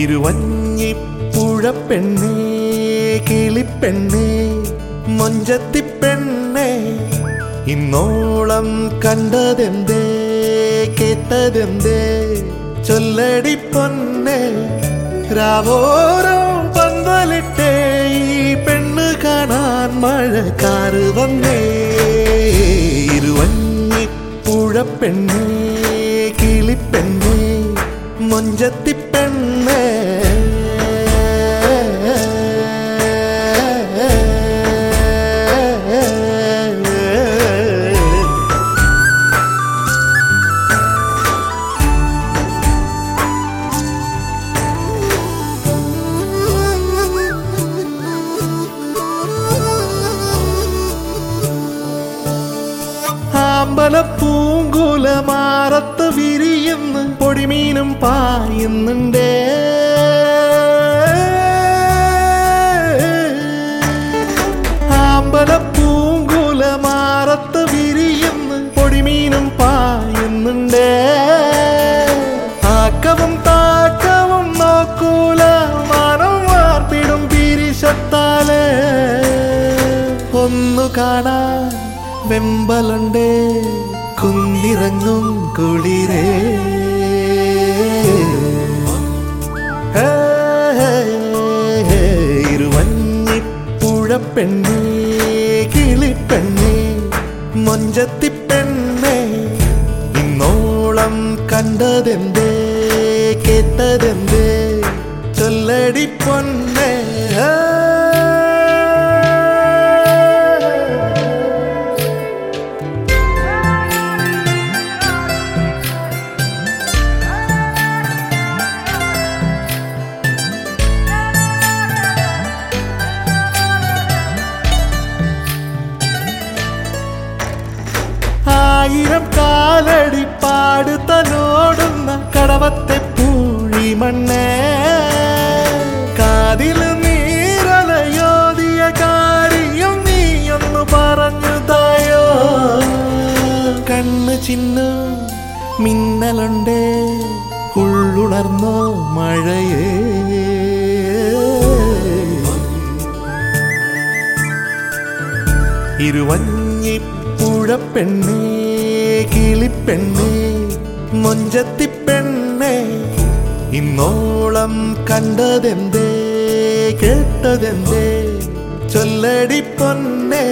ഇരുവഞ്ഞിപ്പുഴപ്പെണ്ണേ കിളിപ്പെണ്ണേ മൊഞ്ചത്തിപ്പെണ്ണേ ഇന്നോളം കണ്ടതെന്തേ കേട്ടതെന്തേ ചൊല്ലടി പൊന്നെ രാവോരോ പന്തലിട്ടേ ഈ പെണ്ണ് കാണാൻ മഴക്കാറ് വന്നേ ഇരുവഞ്ഞിപ്പുഴപ്പെണ്ണേ കിളിപ്പെണ്ണേ മൊഞ്ചത്തിപ്പെണ്ണേ ആമ്പലപ്പൂങ്കുല മാറത്ത് വിരിയുന്ന് പൊടിമീനും പായുന്നുണ്ട്. ആമ്പലപ്പൂങ്കുല മാറത്ത് വിരിയുന്ന് പൊടിമീനും പായുന്നുണ്ട്. ആക്കവും താക്കവും നോക്കൂല മനം വാർപ്പിടും പിരിശത്താൽ. ഒന്നു കാണാൻ വെമ്പലുണ്ടേ കുന്നിറങ്ങും കുളിരേ. ഇരുവഞ്ഞിപ്പുഴപ്പെണ്ണേ കിളിപ്പെണ്ണേ മൊഞ്ചത്തിപ്പെണ്ണേ ഇന്നോളം കണ്ടതെന്തേ കേട്ടതെന്തേ ചൊല്ലടി പൊന്നേ. ആയിരം കാലടി പാട് തന്നോടുന്ന കടവത്തെ പൂഴി മണ്ണേ. കാതിൽ നീരലയോതിയ കാര്യം നീയൊന്ന് പറഞ്ഞു തായോ. കണ്ണ് ചിന്നു മിന്നലുണ്ടേ ഉള്ളുണർന്നോ മഴയേ. ഇരുവഞ്ഞിപ്പുഴപ്പെണ്ണേ കിളിപ്പെണ്ണേ മൊഞ്ചത്തിപ്പെണ്ണേ ഇന്നോളം കണ്ടതെന്തേ കേട്ടതെന്തേ ചൊല്ലടി പൊന്നേ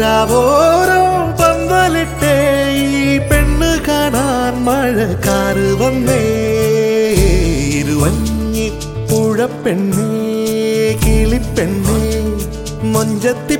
രാവോരോ പന്തലിട്ടേ ഈ പെണ്ണ് കാണാൻ മഴക്കാറ് വന്നേ ഇരുവഞ്ഞിപ്പുഴപ്പെണ്ണേ കിളിപ്പെണ്ണേ മൊഞ്ചത്തി